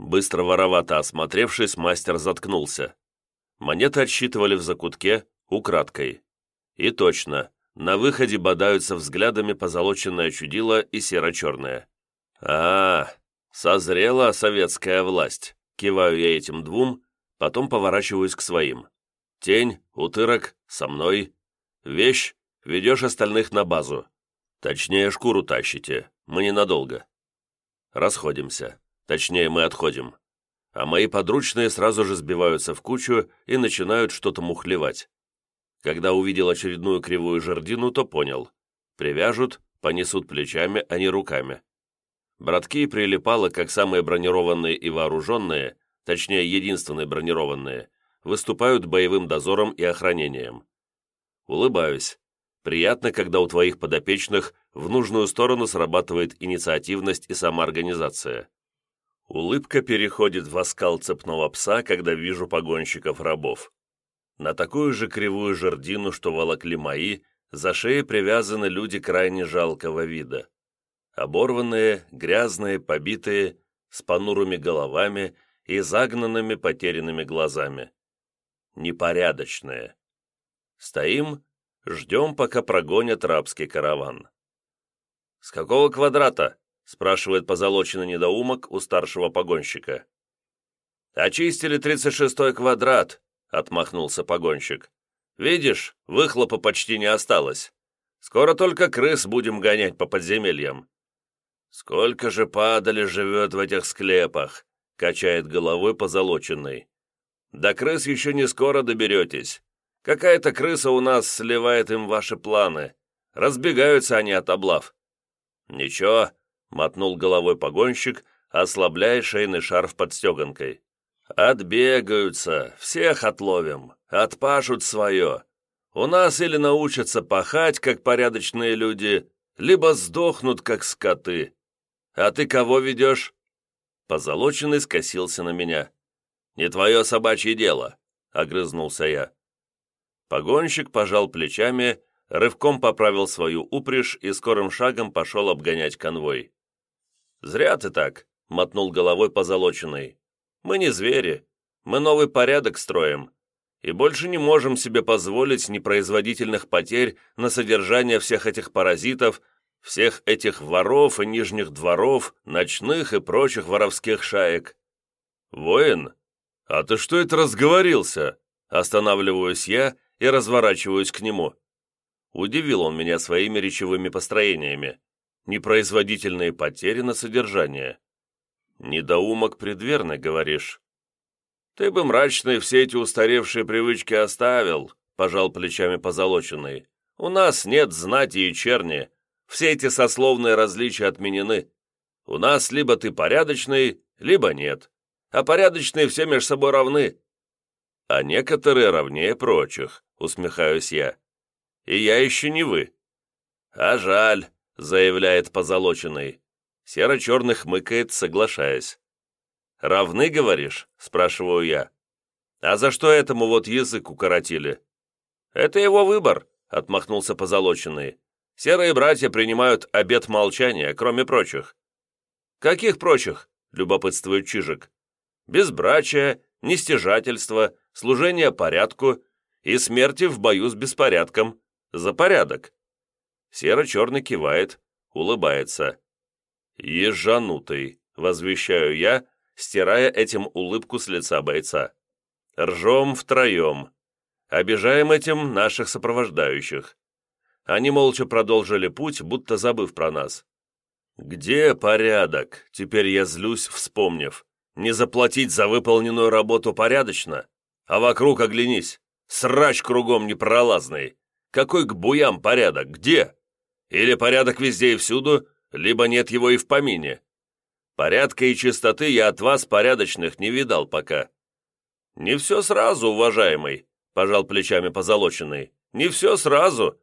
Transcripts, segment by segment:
Быстро воровато осмотревшись, мастер заткнулся. Монеты отсчитывали в закутке, украдкой. И точно, на выходе бодаются взглядами позолоченное чудило и серо-черное. а, созрела советская власть. Киваю я этим двум, потом поворачиваюсь к своим. Тень, утырок, со мной. Вещь, ведешь остальных на базу. Точнее, шкуру тащите, мы ненадолго. Расходимся. Точнее, мы отходим. А мои подручные сразу же сбиваются в кучу и начинают что-то мухлевать. Когда увидел очередную кривую жердину, то понял. Привяжут, понесут плечами, а не руками. Братки прилипало, как самые бронированные и вооруженные, точнее, единственные бронированные, выступают боевым дозором и охранением. Улыбаюсь. Приятно, когда у твоих подопечных в нужную сторону срабатывает инициативность и самоорганизация. Улыбка переходит в оскал цепного пса, когда вижу погонщиков-рабов. На такую же кривую жердину, что волокли мои, за шеей привязаны люди крайне жалкого вида. Оборванные, грязные, побитые, с понурыми головами и загнанными потерянными глазами. Непорядочные. Стоим, ждем, пока прогонят рабский караван. «С какого квадрата?» Спрашивает позолоченный недоумок у старшего погонщика. «Очистили тридцать шестой квадрат», — отмахнулся погонщик. «Видишь, выхлопа почти не осталось. Скоро только крыс будем гонять по подземельям». «Сколько же падали живет в этих склепах?» — качает головой позолоченный. «До крыс еще не скоро доберетесь. Какая-то крыса у нас сливает им ваши планы. Разбегаются они от облав». «Ничего, — мотнул головой погонщик, ослабляя шейный шарф под стеганкой. «Отбегаются, всех отловим, отпашут свое. У нас или научатся пахать, как порядочные люди, либо сдохнут, как скоты. А ты кого ведешь?» Позолоченный скосился на меня. «Не твое собачье дело», — огрызнулся я. Погонщик пожал плечами, рывком поправил свою упряжь и скорым шагом пошел обгонять конвой. «Зря ты так», — мотнул головой позолоченный. «Мы не звери. Мы новый порядок строим. И больше не можем себе позволить непроизводительных потерь на содержание всех этих паразитов, всех этих воров и нижних дворов, ночных и прочих воровских шаек». «Воин? А ты что это разговорился?» Останавливаюсь я и разворачиваюсь к нему. Удивил он меня своими речевыми построениями непроизводительные потери на содержание. Недоумок предверный, говоришь. Ты бы мрачные все эти устаревшие привычки оставил, пожал плечами позолоченный. У нас нет знати и черни. Все эти сословные различия отменены. У нас либо ты порядочный, либо нет. А порядочные все между собой равны. А некоторые равнее прочих, усмехаюсь я. И я еще не вы. А жаль, заявляет позолоченный. Серо-черный хмыкает, соглашаясь. «Равны, говоришь?» – спрашиваю я. «А за что этому вот язык укоротили?» «Это его выбор», – отмахнулся позолоченный. «Серые братья принимают обет молчания, кроме прочих». «Каких прочих?» – любопытствует Чижик. «Безбрачие, нестяжательство, служение порядку и смерти в бою с беспорядком. За порядок. Серо-черный кивает, улыбается. «Ежанутый», — возвещаю я, стирая этим улыбку с лица бойца. «Ржем втроем. Обижаем этим наших сопровождающих». Они молча продолжили путь, будто забыв про нас. «Где порядок?» — теперь я злюсь, вспомнив. «Не заплатить за выполненную работу порядочно? А вокруг оглянись. Срач кругом непролазный. Какой к буям порядок? Где?» Или порядок везде и всюду, либо нет его и в помине. Порядка и чистоты я от вас порядочных не видал пока». «Не все сразу, уважаемый», — пожал плечами позолоченный. «Не все сразу.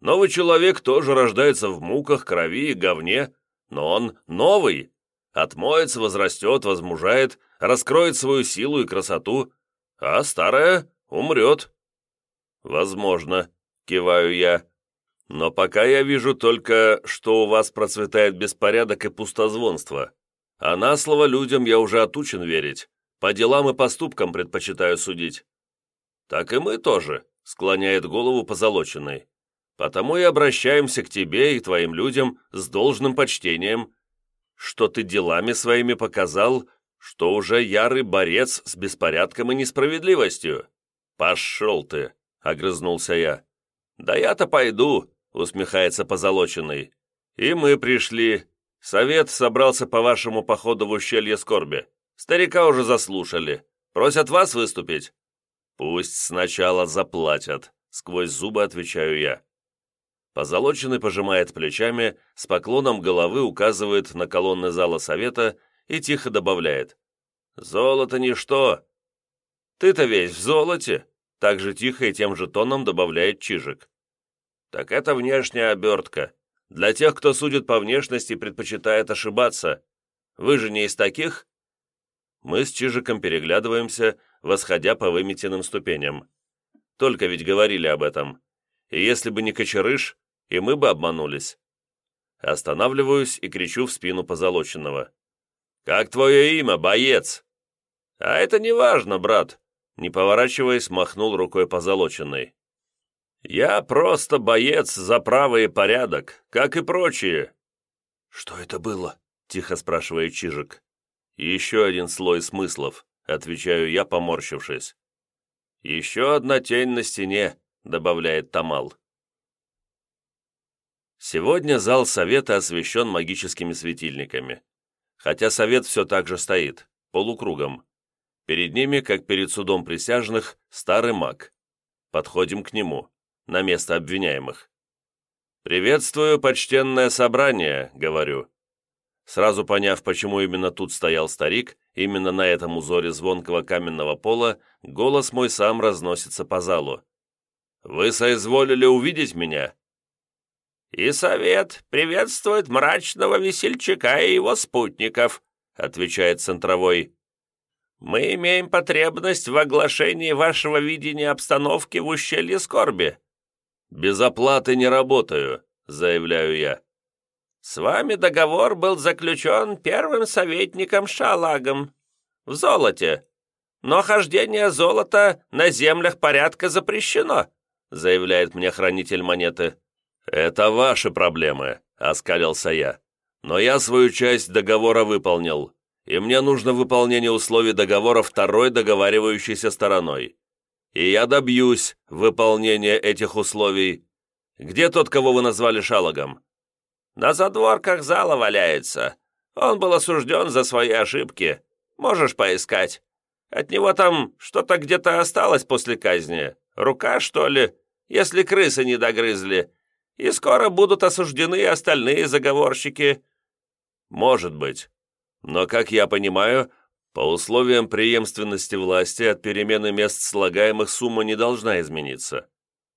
Новый человек тоже рождается в муках, крови и говне, но он новый. Отмоется, возрастет, возмужает, раскроет свою силу и красоту, а старая умрет». «Возможно», — киваю я. Но пока я вижу только, что у вас процветает беспорядок и пустозвонство. А на слово людям я уже отучен верить. По делам и поступкам предпочитаю судить». «Так и мы тоже», — склоняет голову позолоченный. «Потому и обращаемся к тебе и твоим людям с должным почтением, что ты делами своими показал, что уже ярый борец с беспорядком и несправедливостью. Пошел ты!» — огрызнулся я. «Да я-то пойду», — усмехается позолоченный. «И мы пришли. Совет собрался по вашему походу в ущелье скорби. Старика уже заслушали. Просят вас выступить?» «Пусть сначала заплатят», — сквозь зубы отвечаю я. Позолоченный пожимает плечами, с поклоном головы указывает на колонны зала совета и тихо добавляет. «Золото ничто!» «Ты-то весь в золоте!» Так же тихо и тем же тоном добавляет Чижик. «Так это внешняя обертка. Для тех, кто судит по внешности, предпочитает ошибаться. Вы же не из таких?» Мы с Чижиком переглядываемся, восходя по выметенным ступеням. Только ведь говорили об этом. И если бы не кочерыш, и мы бы обманулись. Останавливаюсь и кричу в спину позолоченного. «Как твое имя, боец?» «А это не важно, брат не поворачиваясь, махнул рукой позолоченной. «Я просто боец за право и порядок, как и прочие». «Что это было?» — тихо спрашивает Чижик. «Еще один слой смыслов», — отвечаю я, поморщившись. «Еще одна тень на стене», — добавляет Тамал. Сегодня зал совета освещен магическими светильниками. Хотя совет все так же стоит, полукругом. Перед ними, как перед судом присяжных, старый маг. Подходим к нему, на место обвиняемых. «Приветствую, почтенное собрание», — говорю. Сразу поняв, почему именно тут стоял старик, именно на этом узоре звонкого каменного пола, голос мой сам разносится по залу. «Вы соизволили увидеть меня?» «И совет приветствует мрачного весельчака и его спутников», отвечает центровой. Мы имеем потребность в оглашении вашего видения обстановки в ущелье скорби». «Без оплаты не работаю», — заявляю я. «С вами договор был заключен первым советником Шалагом в золоте, но хождение золота на землях порядка запрещено», — заявляет мне хранитель монеты. «Это ваши проблемы», — оскалился я. «Но я свою часть договора выполнил и мне нужно выполнение условий договора второй договаривающейся стороной. И я добьюсь выполнения этих условий. Где тот, кого вы назвали шалогом?» «На задворках зала валяется. Он был осужден за свои ошибки. Можешь поискать. От него там что-то где-то осталось после казни. Рука, что ли, если крысы не догрызли. И скоро будут осуждены остальные заговорщики». «Может быть. Но, как я понимаю, по условиям преемственности власти от перемены мест слагаемых сумма не должна измениться.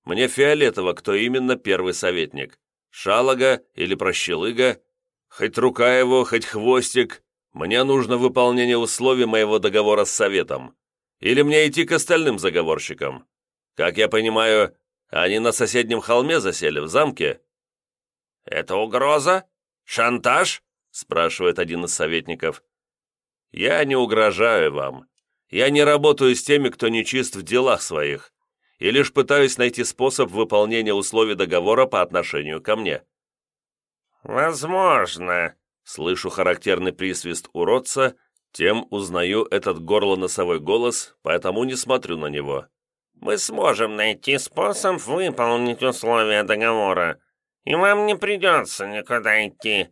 Мне фиолетово, кто именно первый советник. Шалога или Прощелыга, хоть рука его, хоть хвостик. Мне нужно выполнение условий моего договора с советом. Или мне идти к остальным заговорщикам? Как я понимаю, они на соседнем холме засели, в замке? Это угроза? Шантаж? спрашивает один из советников. «Я не угрожаю вам. Я не работаю с теми, кто нечист в делах своих, и лишь пытаюсь найти способ выполнения условий договора по отношению ко мне». «Возможно», — слышу характерный присвист уродца, тем узнаю этот горло-носовой голос, поэтому не смотрю на него. «Мы сможем найти способ выполнить условия договора, и вам не придется никуда идти.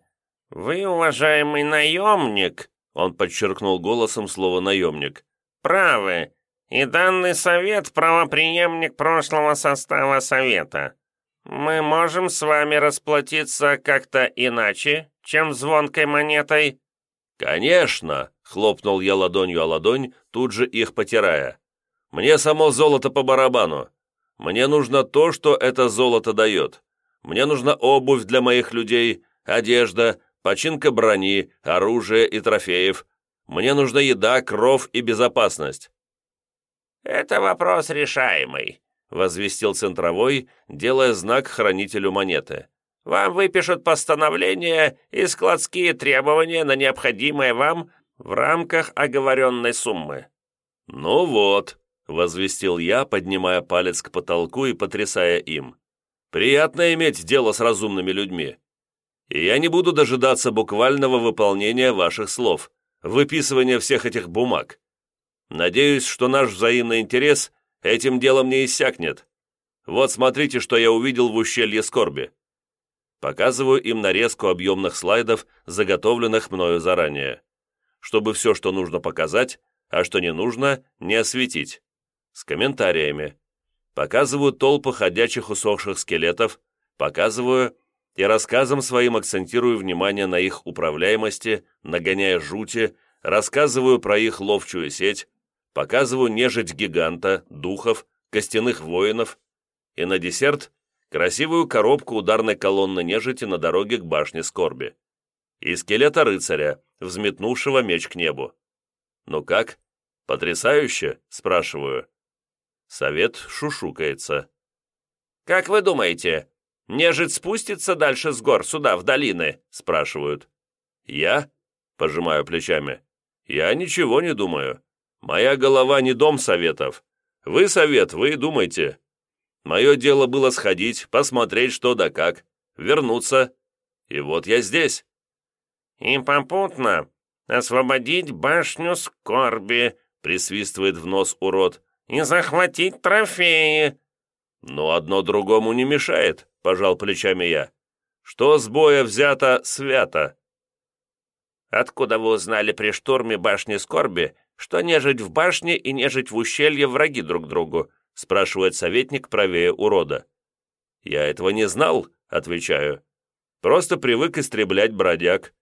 «Вы, уважаемый наемник», — он подчеркнул голосом слово «наемник», «правы, и данный совет — правоприемник прошлого состава совета. Мы можем с вами расплатиться как-то иначе, чем звонкой монетой?» «Конечно!» — хлопнул я ладонью о ладонь, тут же их потирая. «Мне само золото по барабану. Мне нужно то, что это золото дает. Мне нужна обувь для моих людей, одежда, починка брони, оружия и трофеев. Мне нужна еда, кров и безопасность». «Это вопрос решаемый», — возвестил центровой, делая знак хранителю монеты. Вам выпишут постановление и складские требования на необходимое вам в рамках оговоренной суммы». «Ну вот», — возвестил я, поднимая палец к потолку и потрясая им. «Приятно иметь дело с разумными людьми. Я не буду дожидаться буквального выполнения ваших слов, выписывания всех этих бумаг. Надеюсь, что наш взаимный интерес этим делом не иссякнет. Вот смотрите, что я увидел в ущелье скорби. Показываю им нарезку объемных слайдов, заготовленных мною заранее, чтобы все, что нужно показать, а что не нужно, не осветить. С комментариями. Показываю толпы ходячих усохших скелетов, показываю и рассказом своим акцентирую внимание на их управляемости, нагоняя жути, рассказываю про их ловчую сеть, показываю нежить гиганта, духов, костяных воинов, и на десерт красивую коробку ударной колонны нежити на дороге к башне скорби. И скелета рыцаря, взметнувшего меч к небу. «Ну как? Потрясающе?» – спрашиваю. Совет шушукается. «Как вы думаете, нежить спустится дальше с гор, сюда, в долины?» – спрашивают. «Я?» – пожимаю плечами. «Я ничего не думаю. Моя голова не дом советов. Вы совет, вы думайте. Мое дело было сходить, посмотреть что да как, вернуться. И вот я здесь. И попутно освободить башню скорби, присвистывает в нос урод, и захватить трофеи. Но одно другому не мешает, пожал плечами я. Что с боя взято, свято. Откуда вы узнали при штурме башни скорби, что нежить в башне и нежить в ущелье враги друг другу?» спрашивает советник правее урода. «Я этого не знал», — отвечаю. «Просто привык истреблять бродяг.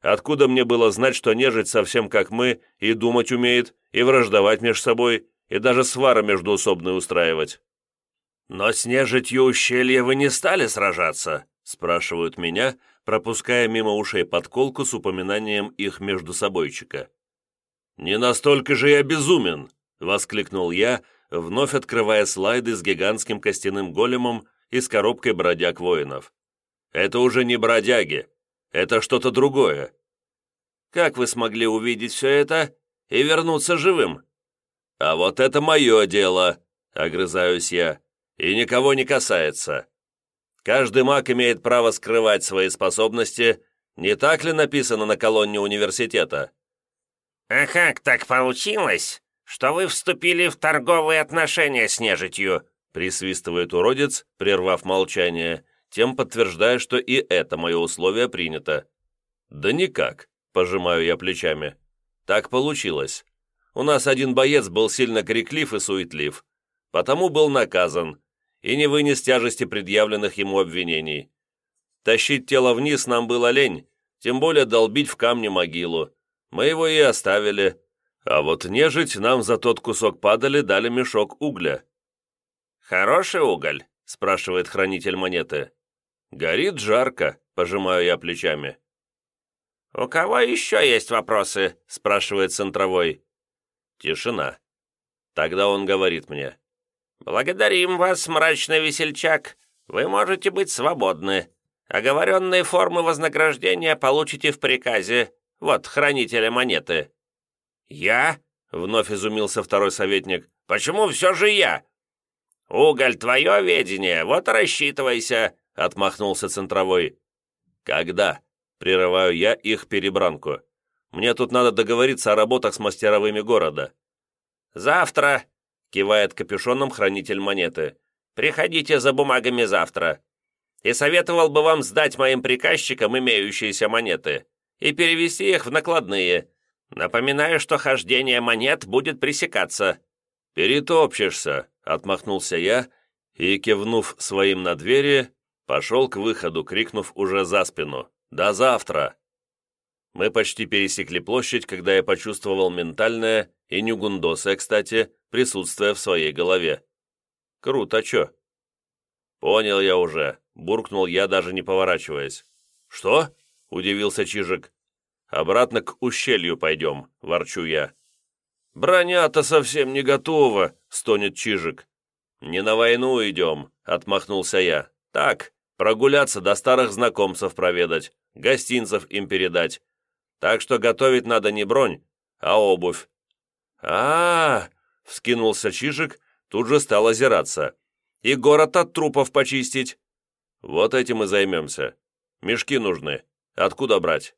Откуда мне было знать, что нежить совсем как мы и думать умеет, и враждовать между собой, и даже свара междуусобную устраивать?» «Но с нежитью ущелья вы не стали сражаться?» — спрашивают меня, пропуская мимо ушей подколку с упоминанием их между собойчика. «Не настолько же я безумен!» — воскликнул я, вновь открывая слайды с гигантским костяным големом и с коробкой бродяг воинов. «Это уже не бродяги, это что-то другое». «Как вы смогли увидеть все это и вернуться живым?» «А вот это мое дело», — огрызаюсь я, — «и никого не касается. Каждый маг имеет право скрывать свои способности, не так ли написано на колонне университета?» «А как так получилось, что вы вступили в торговые отношения с нежитью?» присвистывает уродец, прервав молчание, тем подтверждая, что и это мое условие принято. «Да никак», — пожимаю я плечами. «Так получилось. У нас один боец был сильно криклив и суетлив, потому был наказан и не вынес тяжести предъявленных ему обвинений. Тащить тело вниз нам было лень, тем более долбить в камне могилу. Мы его и оставили. А вот нежить нам за тот кусок падали дали мешок угля». «Хороший уголь?» — спрашивает хранитель монеты. «Горит жарко», — пожимаю я плечами. «У кого еще есть вопросы?» — спрашивает центровой. Тишина. Тогда он говорит мне. «Благодарим вас, мрачный весельчак. Вы можете быть свободны. Оговоренные формы вознаграждения получите в приказе. Вот, хранителя монеты». «Я?» — вновь изумился второй советник. «Почему все же я?» «Уголь, твое ведение, вот рассчитывайся», — отмахнулся центровой. «Когда?» — прерываю я их перебранку. «Мне тут надо договориться о работах с мастеровыми города». «Завтра», — кивает капюшоном хранитель монеты. «Приходите за бумагами завтра. И советовал бы вам сдать моим приказчикам имеющиеся монеты и перевести их в накладные. Напоминаю, что хождение монет будет пресекаться». «Перетопчешься», — отмахнулся я и, кивнув своим на двери, пошел к выходу, крикнув уже за спину «До завтра!». Мы почти пересекли площадь, когда я почувствовал ментальное, и Нюгундосе, кстати, присутствие в своей голове. Круто, чё? Понял я уже, буркнул я, даже не поворачиваясь. Что? Удивился Чижик. Обратно к ущелью пойдем, ворчу я. Броня-то совсем не готова, стонет Чижик. Не на войну идем, отмахнулся я. Так, Прогуляться до старых знакомцев проведать, гостинцев им передать. Так что готовить надо не бронь, а обувь». А -а -а, вскинулся Чижик, тут же стал озираться. «И город от трупов почистить». «Вот этим и займемся. Мешки нужны. Откуда брать?»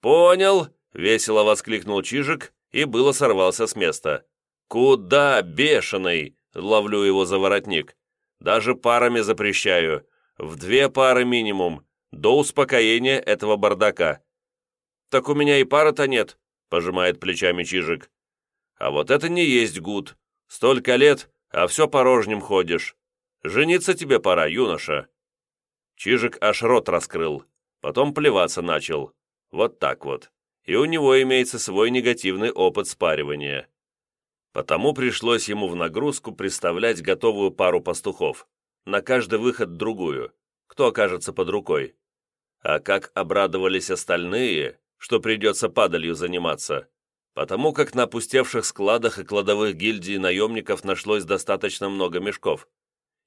«Понял!» — весело воскликнул Чижик и было сорвался с места. «Куда, бешеный?» — ловлю его за воротник. «Даже парами запрещаю. В две пары минимум, до успокоения этого бардака». «Так у меня и пары-то нет», — пожимает плечами Чижик. «А вот это не есть гуд. Столько лет, а все порожним ходишь. Жениться тебе пора, юноша». Чижик аж рот раскрыл, потом плеваться начал. Вот так вот. И у него имеется свой негативный опыт спаривания. Потому пришлось ему в нагрузку представлять готовую пару пастухов. На каждый выход другую. Кто окажется под рукой. А как обрадовались остальные, что придется падалью заниматься. Потому как на опустевших складах и кладовых гильдии наемников нашлось достаточно много мешков.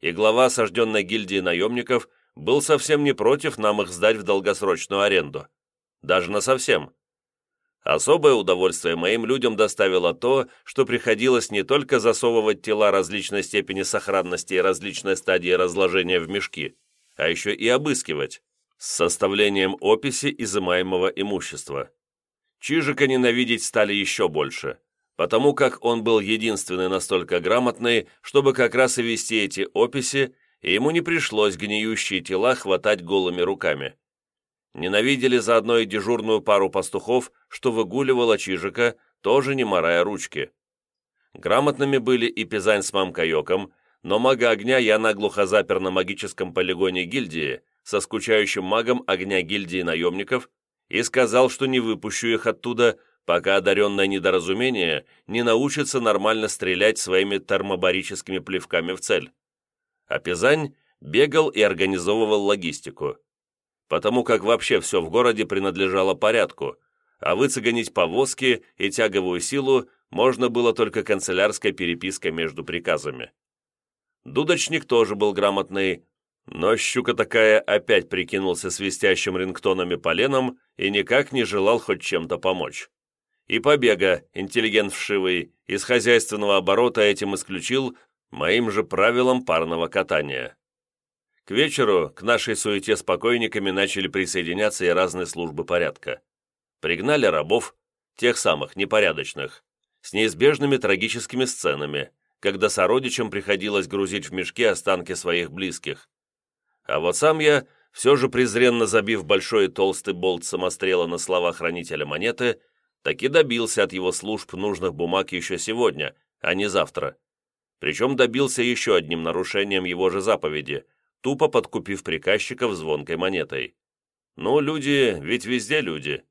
И глава осажденной гильдии наемников был совсем не против нам их сдать в долгосрочную аренду. Даже на совсем. Особое удовольствие моим людям доставило то, что приходилось не только засовывать тела различной степени сохранности и различной стадии разложения в мешки, а еще и обыскивать, с составлением описи изымаемого имущества. Чижика ненавидеть стали еще больше, потому как он был единственный настолько грамотный, чтобы как раз и вести эти описи, и ему не пришлось гниющие тела хватать голыми руками. Ненавидели заодно и дежурную пару пастухов, что выгуливала Чижика, тоже не морая ручки. Грамотными были и Пизань с Мамкайоком, но мага огня я наглухо запер на магическом полигоне гильдии со скучающим магом огня гильдии наемников и сказал, что не выпущу их оттуда, пока одаренное недоразумение не научится нормально стрелять своими термобарическими плевками в цель. А Пизань бегал и организовывал логистику потому как вообще все в городе принадлежало порядку, а выцегонить повозки и тяговую силу можно было только канцелярской перепиской между приказами. Дудочник тоже был грамотный, но щука такая опять прикинулся свистящим рингтонами поленом и никак не желал хоть чем-то помочь. И побега, интеллигент вшивый, из хозяйственного оборота этим исключил моим же правилам парного катания. К вечеру к нашей суете с покойниками начали присоединяться и разные службы порядка. Пригнали рабов, тех самых непорядочных, с неизбежными трагическими сценами, когда сородичам приходилось грузить в мешки останки своих близких. А вот сам я, все же презренно забив большой и толстый болт самострела на слова хранителя монеты, таки добился от его служб нужных бумаг еще сегодня, а не завтра. Причем добился еще одним нарушением его же заповеди – тупо подкупив приказчиков звонкой монетой. Ну, люди ведь везде люди.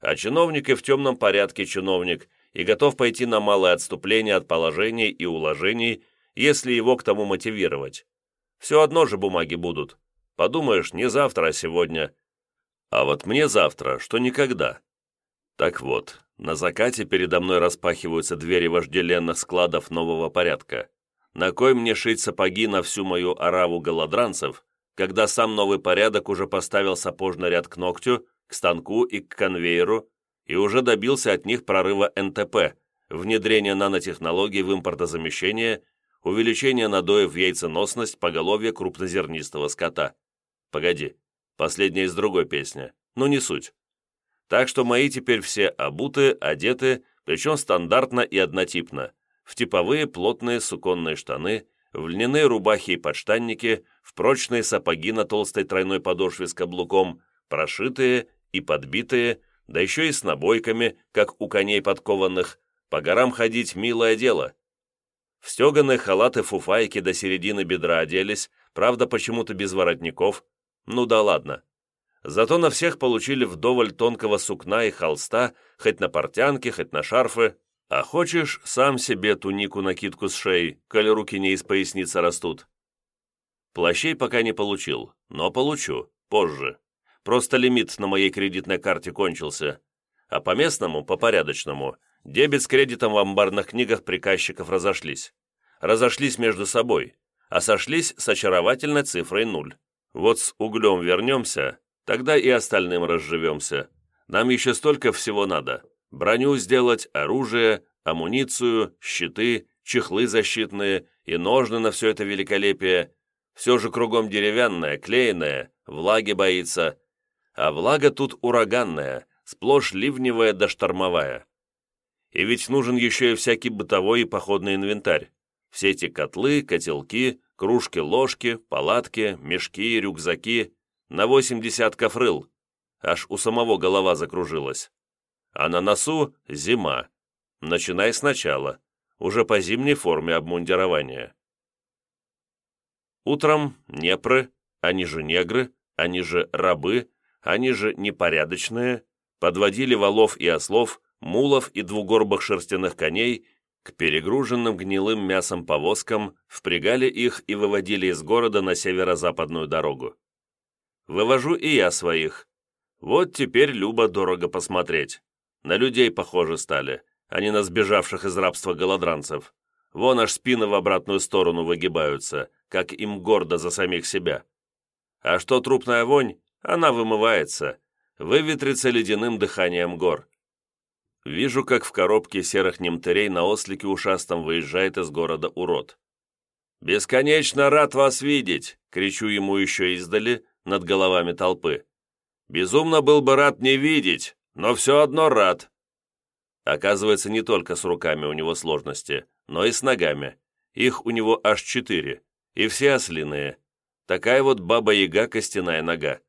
А чиновник и в темном порядке чиновник, и готов пойти на малое отступление от положений и уложений, если его к тому мотивировать. Все одно же бумаги будут. Подумаешь, не завтра, а сегодня. А вот мне завтра, что никогда. Так вот, на закате передо мной распахиваются двери вожделенных складов нового порядка. На кой мне шить сапоги на всю мою ораву голодранцев, когда сам новый порядок уже поставил сапожный ряд к ногтю, к станку и к конвейеру, и уже добился от них прорыва НТП, внедрения нанотехнологий в импортозамещение, увеличения надоев в яйценосность поголовья крупнозернистого скота. Погоди, последняя из другой песни, но не суть. Так что мои теперь все обуты, одеты, причем стандартно и однотипно в типовые плотные суконные штаны, в льняные рубахи и подштанники, в прочные сапоги на толстой тройной подошве с каблуком, прошитые и подбитые, да еще и с набойками, как у коней подкованных, по горам ходить милое дело. В стеганые халаты фуфайки до середины бедра оделись, правда, почему-то без воротников. Ну да ладно. Зато на всех получили вдоволь тонкого сукна и холста, хоть на портянке, хоть на шарфы, а хочешь, сам себе тунику-накидку с шеи, коли руки не из поясницы растут. Плащей пока не получил, но получу, позже. Просто лимит на моей кредитной карте кончился. А по местному, по порядочному, дебет с кредитом в амбарных книгах приказчиков разошлись. Разошлись между собой, а сошлись с очаровательной цифрой нуль. Вот с углем вернемся, тогда и остальным разживемся. Нам еще столько всего надо. Броню сделать, оружие, амуницию, щиты, чехлы защитные и ножны на все это великолепие. Все же кругом деревянное, клееное, влаги боится. А влага тут ураганная, сплошь ливневая да штормовая. И ведь нужен еще и всякий бытовой и походный инвентарь. Все эти котлы, котелки, кружки-ложки, палатки, мешки, рюкзаки. На восемь десятков рыл. Аж у самого голова закружилась. А на носу зима. Начинай сначала. Уже по зимней форме обмундирования. Утром непры, они же негры, они же рабы, они же непорядочные, подводили валов и ослов, мулов и двугорбых шерстяных коней к перегруженным гнилым мясом повозкам, впрягали их и выводили из города на северо-западную дорогу. Вывожу и я своих. Вот теперь любо дорого посмотреть. На людей похожи стали, а не на сбежавших из рабства голодранцев. Вон аж спины в обратную сторону выгибаются, как им гордо за самих себя. А что трупная вонь, она вымывается, выветрится ледяным дыханием гор. Вижу, как в коробке серых немтырей на ослике ушастом выезжает из города урод. «Бесконечно рад вас видеть!» — кричу ему еще издали, над головами толпы. «Безумно был бы рад не видеть, но все одно рад!» Оказывается, не только с руками у него сложности, но и с ногами. Их у него аж четыре, и все ослиные. Такая вот баба-яга костяная нога.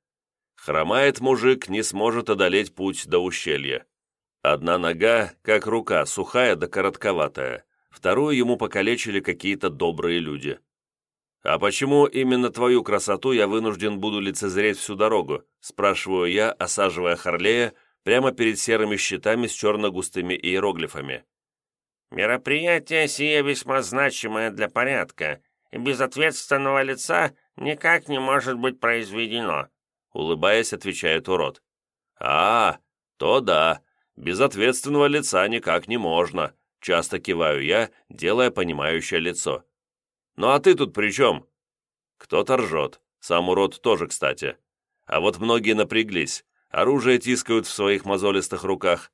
Хромает мужик, не сможет одолеть путь до ущелья. Одна нога, как рука, сухая да коротковатая. Вторую ему покалечили какие-то добрые люди. «А почему именно твою красоту я вынужден буду лицезреть всю дорогу?» спрашиваю я, осаживая Харлея прямо перед серыми щитами с черно-густыми иероглифами. «Мероприятие сие весьма значимое для порядка, и без ответственного лица никак не может быть произведено», улыбаясь, отвечает урод. «А, то да, без ответственного лица никак не можно», часто киваю я, делая понимающее лицо. «Ну а ты тут при чем?» Кто-то ржет, сам урод тоже, кстати. А вот многие напряглись, оружие тискают в своих мозолистых руках.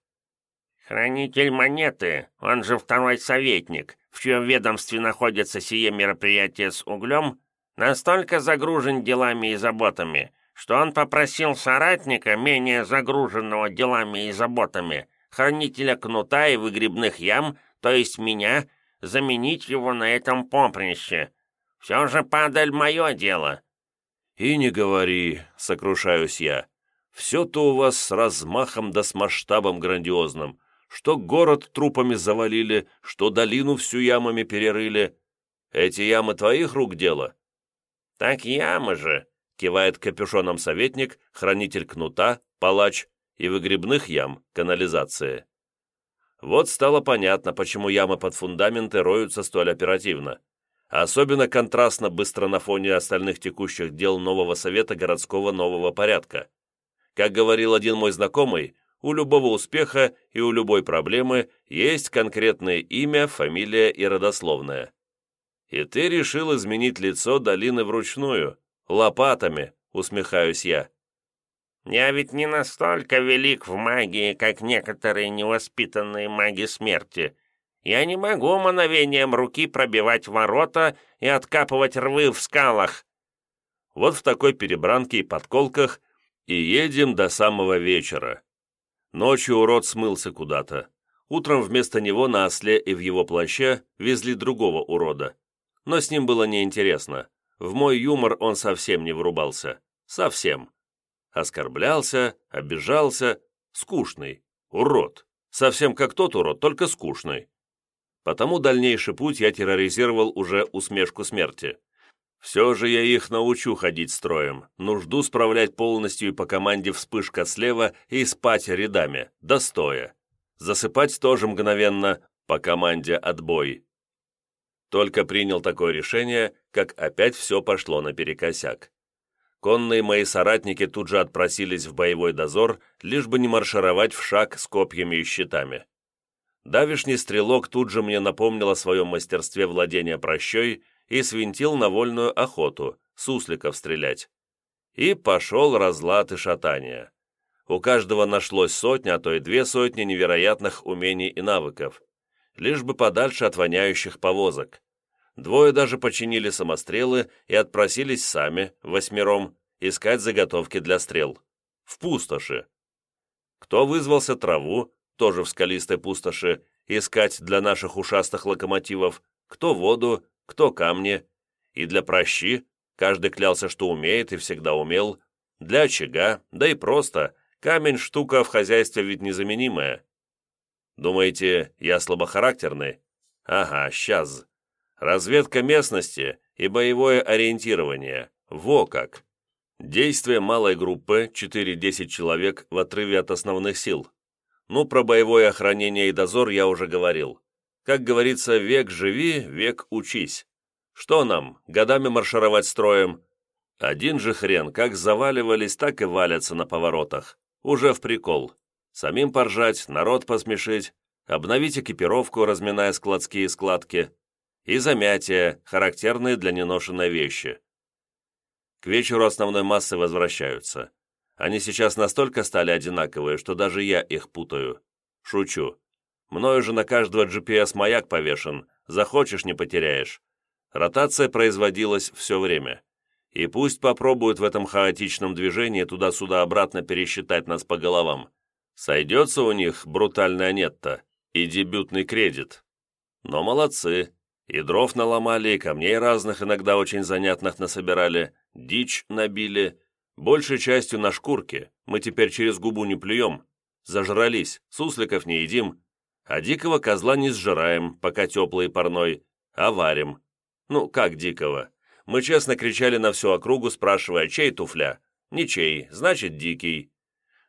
«Хранитель монеты, он же второй советник, в чьем ведомстве находится сие мероприятие с углем, настолько загружен делами и заботами, что он попросил соратника, менее загруженного делами и заботами, хранителя кнута и выгребных ям, то есть меня, заменить его на этом поприще. Все же, падаль, мое дело». «И не говори», — сокрушаюсь я. «Все-то у вас с размахом да с масштабом грандиозным. Что город трупами завалили, что долину всю ямами перерыли. Эти ямы твоих рук дело?» «Так ямы же», кивает капюшоном советник, хранитель кнута, палач и выгребных ям, канализации. Вот стало понятно, почему ямы под фундаменты роются столь оперативно. Особенно контрастно быстро на фоне остальных текущих дел нового совета городского нового порядка. Как говорил один мой знакомый, у любого успеха и у любой проблемы есть конкретное имя, фамилия и родословная. И ты решил изменить лицо долины вручную, Лопатами, усмехаюсь я. Я ведь не настолько велик в магии, как некоторые невоспитанные маги смерти. Я не могу мановением руки пробивать ворота и откапывать рвы в скалах. Вот в такой перебранке и подколках и едем до самого вечера. Ночью урод смылся куда-то. Утром вместо него на осле и в его плаще везли другого урода. Но с ним было неинтересно. В мой юмор он совсем не врубался. Совсем. Оскорблялся, обижался. Скучный. Урод. Совсем как тот урод, только скучный. Потому дальнейший путь я терроризировал уже усмешку смерти. Все же я их научу ходить строем, нужду справлять полностью и по команде вспышка слева и спать рядами, достоя. Засыпать тоже мгновенно, по команде отбой. Только принял такое решение, как опять все пошло наперекосяк. Конные мои соратники тут же отпросились в боевой дозор, лишь бы не маршировать в шаг с копьями и щитами. Давишний стрелок тут же мне напомнил о своем мастерстве владения прощой и свинтил на вольную охоту, сусликов стрелять. И пошел разлад и шатание. У каждого нашлось сотня, а то и две сотни невероятных умений и навыков, лишь бы подальше от воняющих повозок. Двое даже починили самострелы и отпросились сами, восьмером, искать заготовки для стрел. В пустоши. Кто вызвался траву, тоже в скалистой пустоши, искать для наших ушастых локомотивов, кто воду, кто камни. И для прощи, каждый клялся, что умеет и всегда умел, для очага, да и просто, камень штука в хозяйстве ведь незаменимая. Думаете, я слабохарактерный? Ага, сейчас. Разведка местности и боевое ориентирование. Во как! Действие малой группы, 4-10 человек, в отрыве от основных сил. Ну, про боевое охранение и дозор я уже говорил. Как говорится, век живи, век учись. Что нам, годами маршировать строем? Один же хрен, как заваливались, так и валятся на поворотах. Уже в прикол. Самим поржать, народ посмешить, обновить экипировку, разминая складские складки, и замятия, характерные для неношенной вещи. К вечеру основной массы возвращаются. Они сейчас настолько стали одинаковые, что даже я их путаю. Шучу. Мною же на каждого GPS-маяк повешен, захочешь, не потеряешь. Ротация производилась все время. И пусть попробуют в этом хаотичном движении туда-сюда обратно пересчитать нас по головам. Сойдется у них брутальная нетто и дебютный кредит. Но молодцы, и дров наломали, и камней разных, иногда очень занятных насобирали, дичь набили, большей частью на шкурке, мы теперь через губу не плюем, зажрались, сусликов не едим, а дикого козла не сжираем, пока теплый и парной, а варим. Ну, как дикого? Мы честно кричали на всю округу, спрашивая, чей туфля? Ничей, значит, дикий.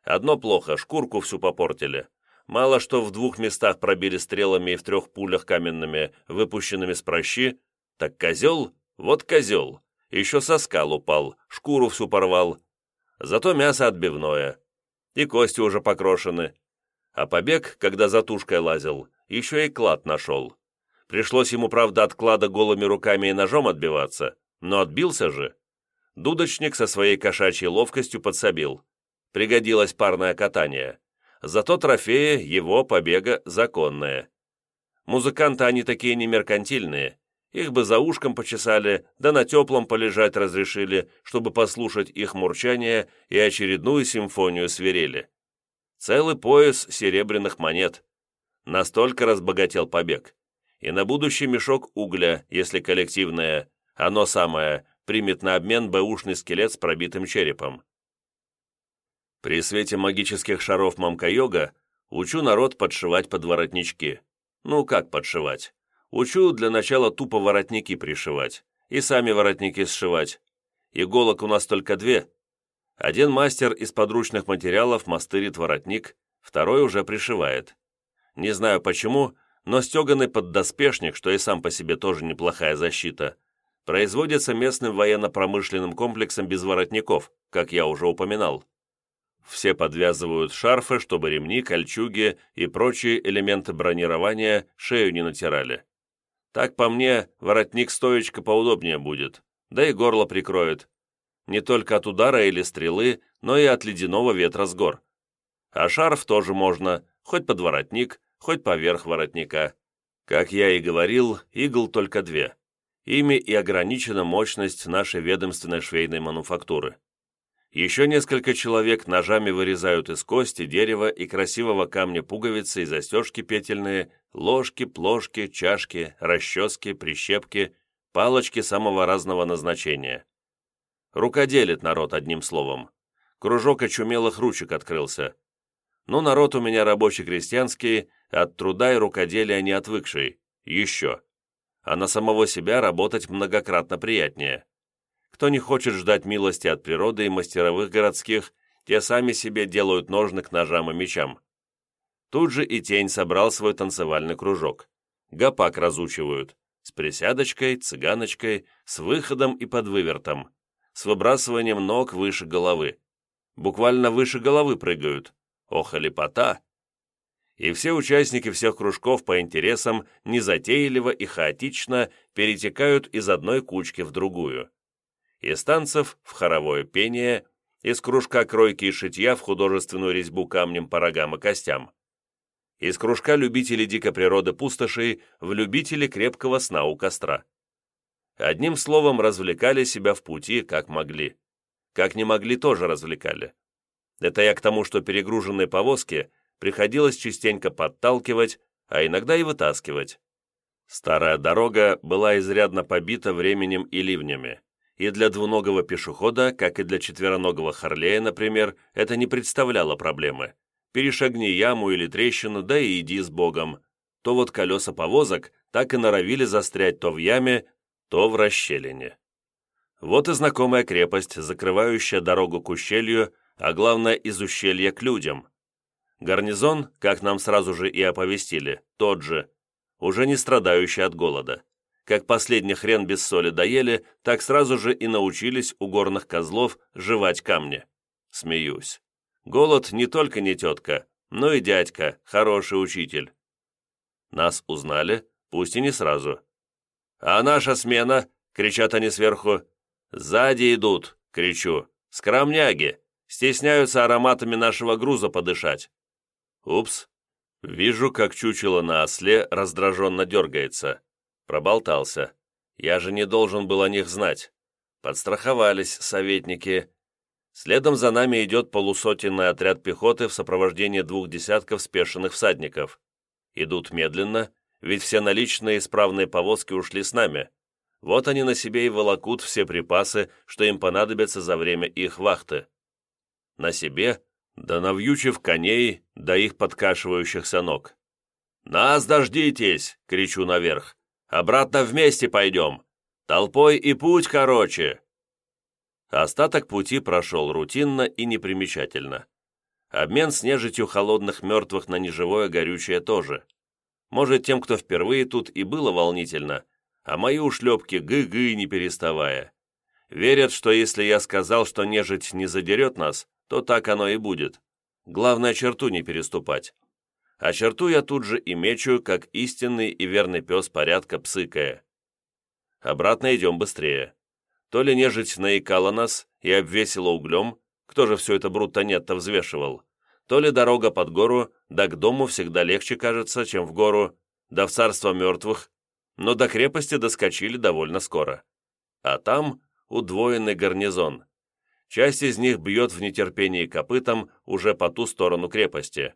Одно плохо, шкурку всю попортили. Мало что в двух местах пробили стрелами и в трех пулях каменными, выпущенными с прощи, так козел, вот козел, еще со скал упал, шкуру всю порвал. Зато мясо отбивное. И кости уже покрошены. А побег, когда за тушкой лазил, еще и клад нашел. Пришлось ему, правда, от клада голыми руками и ножом отбиваться, но отбился же. Дудочник со своей кошачьей ловкостью подсобил. Пригодилось парное катание. Зато трофеи его побега законные. Музыканты они такие не меркантильные. Их бы за ушком почесали, да на теплом полежать разрешили, чтобы послушать их мурчание и очередную симфонию свирели. Целый пояс серебряных монет. Настолько разбогател побег. И на будущий мешок угля, если коллективное, оно самое, примет на обмен бэушный скелет с пробитым черепом. При свете магических шаров мамка-йога учу народ подшивать под воротнички. Ну, как подшивать? Учу для начала тупо воротники пришивать. И сами воротники сшивать. Иголок у нас только две. Один мастер из подручных материалов мастырит воротник, второй уже пришивает. Не знаю почему, но стеганый поддоспешник, что и сам по себе тоже неплохая защита, производится местным военно-промышленным комплексом без воротников, как я уже упоминал. Все подвязывают шарфы, чтобы ремни, кольчуги и прочие элементы бронирования шею не натирали. Так, по мне, воротник-стоечка поудобнее будет, да и горло прикроет. Не только от удара или стрелы, но и от ледяного ветра с гор. А шарф тоже можно, хоть под воротник, хоть поверх воротника. Как я и говорил, игл только две. Ими и ограничена мощность нашей ведомственной швейной мануфактуры. Еще несколько человек ножами вырезают из кости, дерева и красивого камня пуговицы и застежки петельные, ложки, плошки, чашки, расчески, прищепки, палочки самого разного назначения. Рукоделит народ, одним словом. Кружок очумелых ручек открылся. Но ну, народ у меня рабочий-крестьянский, от труда и рукоделия не отвыкший. Еще. А на самого себя работать многократно приятнее. Кто не хочет ждать милости от природы и мастеровых городских, те сами себе делают ножны к ножам и мечам. Тут же и тень собрал свой танцевальный кружок. Гопак разучивают. С присядочкой, цыганочкой, с выходом и под вывертом. С выбрасыванием ног выше головы. Буквально выше головы прыгают. Ох, и лепота! И все участники всех кружков по интересам незатейливо и хаотично перетекают из одной кучки в другую из танцев в хоровое пение, из кружка кройки и шитья в художественную резьбу камнем по рогам и костям, из кружка любителей дикой природы пустошей в любители крепкого сна у костра. Одним словом, развлекали себя в пути, как могли. Как не могли, тоже развлекали. Это я к тому, что перегруженные повозки приходилось частенько подталкивать, а иногда и вытаскивать. Старая дорога была изрядно побита временем и ливнями, и для двуногого пешехода, как и для четвероногого Харлея, например, это не представляло проблемы. Перешагни яму или трещину, да и иди с Богом. То вот колеса повозок так и норовили застрять то в яме, то в расщелине. Вот и знакомая крепость, закрывающая дорогу к ущелью, а главное из ущелья к людям. Гарнизон, как нам сразу же и оповестили, тот же, уже не страдающий от голода. Как последний хрен без соли доели, так сразу же и научились у горных козлов жевать камни. Смеюсь. Голод не только не тетка, но и дядька, хороший учитель. Нас узнали, пусть и не сразу. «А наша смена?» — кричат они сверху. «Сзади идут!» — кричу. «Скромняги! Стесняются ароматами нашего груза подышать!» «Упс!» Вижу, как чучело на осле раздраженно дергается. Проболтался. Я же не должен был о них знать. Подстраховались советники. Следом за нами идет полусотенный отряд пехоты в сопровождении двух десятков спешенных всадников. Идут медленно, ведь все наличные исправные повозки ушли с нами. Вот они на себе и волокут все припасы, что им понадобятся за время их вахты. На себе, да навьючив коней, до их подкашивающихся ног. «Нас дождитесь!» — кричу наверх. «Обратно вместе пойдем! Толпой и путь короче!» Остаток пути прошел рутинно и непримечательно. Обмен с нежитью холодных мертвых на неживое горючее тоже. Может, тем, кто впервые тут, и было волнительно, а мои ушлепки гы-гы не переставая. Верят, что если я сказал, что нежить не задерет нас, то так оно и будет. Главное, черту не переступать. А черту я тут же и мечу, как истинный и верный пес порядка псыкая. Обратно идем быстрее. То ли нежить наикала нас и обвесила углем, кто же все это брутто-нет-то взвешивал, то ли дорога под гору, да к дому всегда легче кажется, чем в гору, да в царство мертвых, но до крепости доскочили довольно скоро. А там удвоенный гарнизон. Часть из них бьет в нетерпении копытом уже по ту сторону крепости.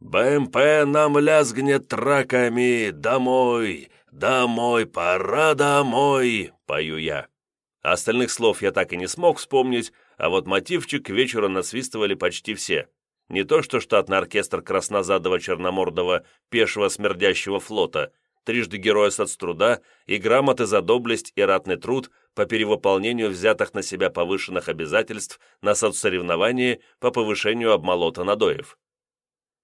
«БМП нам лязгнет траками! Домой! Домой! Пора домой!» — пою я. Остальных слов я так и не смог вспомнить, а вот мотивчик к вечеру насвистывали почти все. Не то что штатный оркестр краснозадого черномордого пешего смердящего флота, трижды героя соцтруда и грамоты за доблесть и ратный труд по перевыполнению взятых на себя повышенных обязательств на соцсоревновании по повышению обмолота надоев.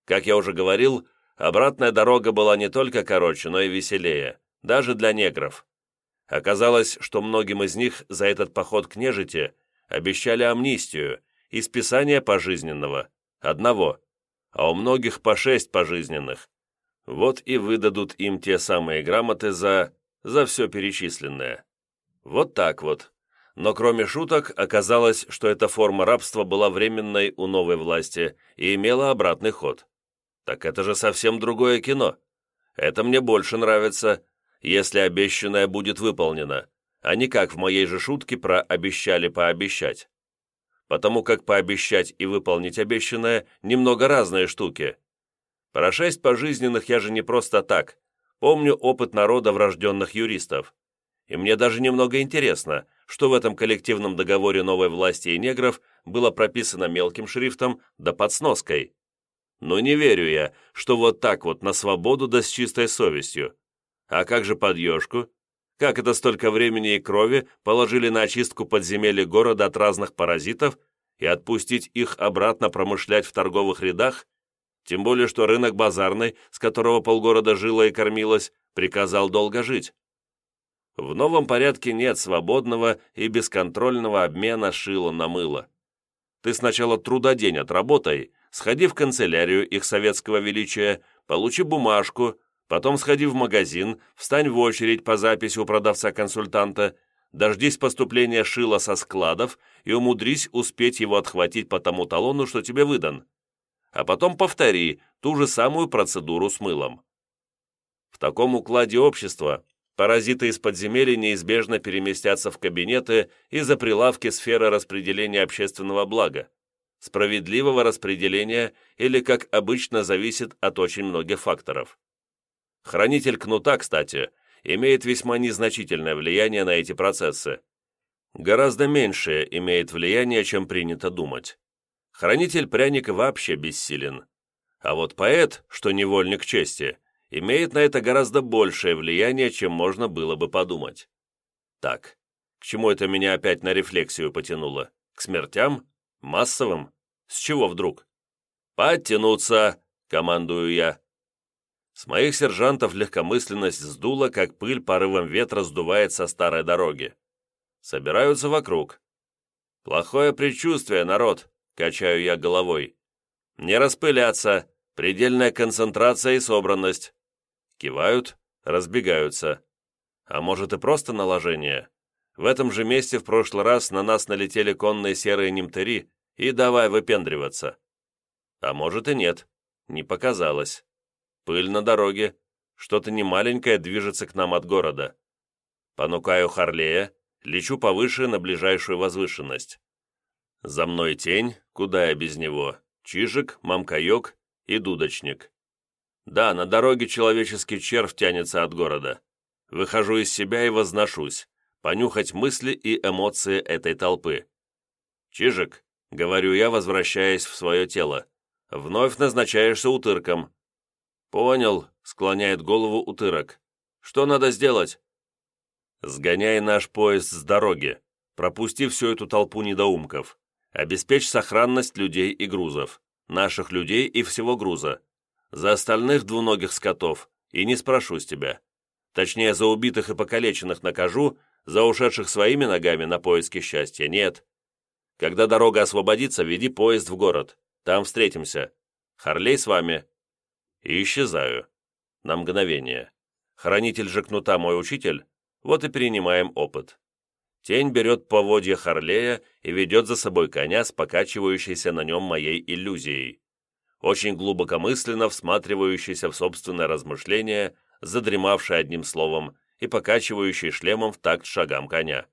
Как я уже говорил, обратная дорога была не только короче, но и веселее, даже для негров. Оказалось, что многим из них за этот поход к нежити обещали амнистию и списание пожизненного, одного, а у многих по шесть пожизненных, вот и выдадут им те самые грамоты за... за все перечисленное. Вот так вот. Но кроме шуток, оказалось, что эта форма рабства была временной у новой власти и имела обратный ход. Так это же совсем другое кино. Это мне больше нравится, если обещанное будет выполнено, а не как в моей же шутке про «обещали пообещать». Потому как пообещать и выполнить обещанное – немного разные штуки. Про шесть пожизненных я же не просто так. Помню опыт народа врожденных юристов. И мне даже немного интересно, что в этом коллективном договоре новой власти и негров было прописано мелким шрифтом да под сноской. Но не верю я, что вот так вот на свободу да с чистой совестью. А как же подъежку? Как это столько времени и крови положили на очистку подземелья города от разных паразитов и отпустить их обратно промышлять в торговых рядах? Тем более, что рынок базарный, с которого полгорода жило и кормилось, приказал долго жить. В новом порядке нет свободного и бесконтрольного обмена шила на мыло. Ты сначала трудодень отработай, сходи в канцелярию их советского величия, получи бумажку, потом сходи в магазин, встань в очередь по записи у продавца-консультанта, дождись поступления шила со складов и умудрись успеть его отхватить по тому талону, что тебе выдан. А потом повтори ту же самую процедуру с мылом. В таком укладе общества паразиты из подземелий неизбежно переместятся в кабинеты и за прилавки сферы распределения общественного блага, справедливого распределения или, как обычно, зависит от очень многих факторов. Хранитель кнута, кстати, имеет весьма незначительное влияние на эти процессы. Гораздо меньшее имеет влияние, чем принято думать. Хранитель пряника вообще бессилен. А вот поэт, что невольник чести, имеет на это гораздо большее влияние, чем можно было бы подумать. Так, к чему это меня опять на рефлексию потянуло? К смертям? Массовым? С чего вдруг? «Подтянуться!» — командую я. С моих сержантов легкомысленность сдула, как пыль порывом ветра сдувает со старой дороги. Собираются вокруг. «Плохое предчувствие, народ!» — качаю я головой. «Не распыляться, предельная концентрация и собранность». Кивают, разбегаются. А может и просто наложение? В этом же месте в прошлый раз на нас налетели конные серые немтыри и давай выпендриваться. А может и нет, не показалось. Пыль на дороге. Что-то немаленькое движется к нам от города. Понукаю Харлея, лечу повыше на ближайшую возвышенность. За мной тень, куда я без него, чижик, мамкаек и дудочник. Да, на дороге человеческий червь тянется от города. Выхожу из себя и возношусь, понюхать мысли и эмоции этой толпы. «Чижик», — говорю я, возвращаясь в свое тело, — «вновь назначаешься утырком. «Понял», — склоняет голову утырок. «Что надо сделать?» «Сгоняй наш поезд с дороги, пропусти всю эту толпу недоумков. Обеспечь сохранность людей и грузов, наших людей и всего груза. За остальных двуногих скотов и не спрошу с тебя. Точнее, за убитых и покалеченных накажу, за ушедших своими ногами на поиски счастья нет. Когда дорога освободится, веди поезд в город. Там встретимся. Харлей с вами и исчезаю. На мгновение. Хранитель же кнута мой учитель, вот и перенимаем опыт. Тень берет поводья Харлея и ведет за собой коня с покачивающейся на нем моей иллюзией. Очень глубокомысленно всматривающийся в собственное размышление, задремавший одним словом и покачивающий шлемом в такт шагам коня.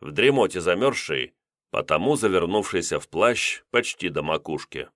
В дремоте замерзший, потому завернувшийся в плащ почти до макушки.